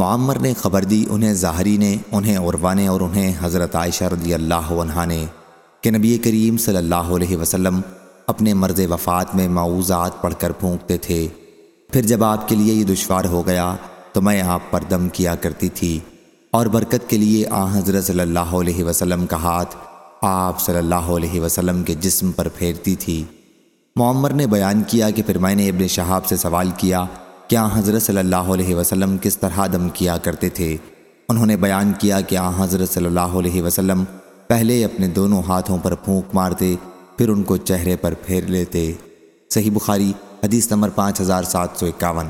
معمر نے خبر دی، انہیں ظاہری نے، انہیں عروانے اور انہیں حضرت عائشہ رضی اللہ عنہ نے کہ نبی کریم صلی اللہ علیہ وسلم اپنے مرض وفات میں معوضات پڑھ کر پھونکتے تھے۔ پھر جب آپ کے لیے یہ دشوار ہو گیا تو میں آپ پر دم کیا کرتی تھی اور برکت کے لیے آ حضرت صلی اللہ علیہ وسلم کا ہاتھ آپ صلی اللہ علیہ وسلم کے جسم پر پھیرتی تھی۔ معمر نے بیان کیا کہ پھر میں نے ابن شہاب سے سوال کیا کیا حضرت صلی اللہ علیہ وسلم کس طرح دم کیا کرتے تھے۔ انہوں نے بیان کیا کہ آ حضرت صلی اللہ علیہ وسلم پہلے اپنے دونوں ہاتھوں پر پھونک مارتے، پھر ان کو چہرے پر پھیر لیتے۔ صحیح بخاری، حدیث نمبر پانچ ہزار سات سو اکاون۔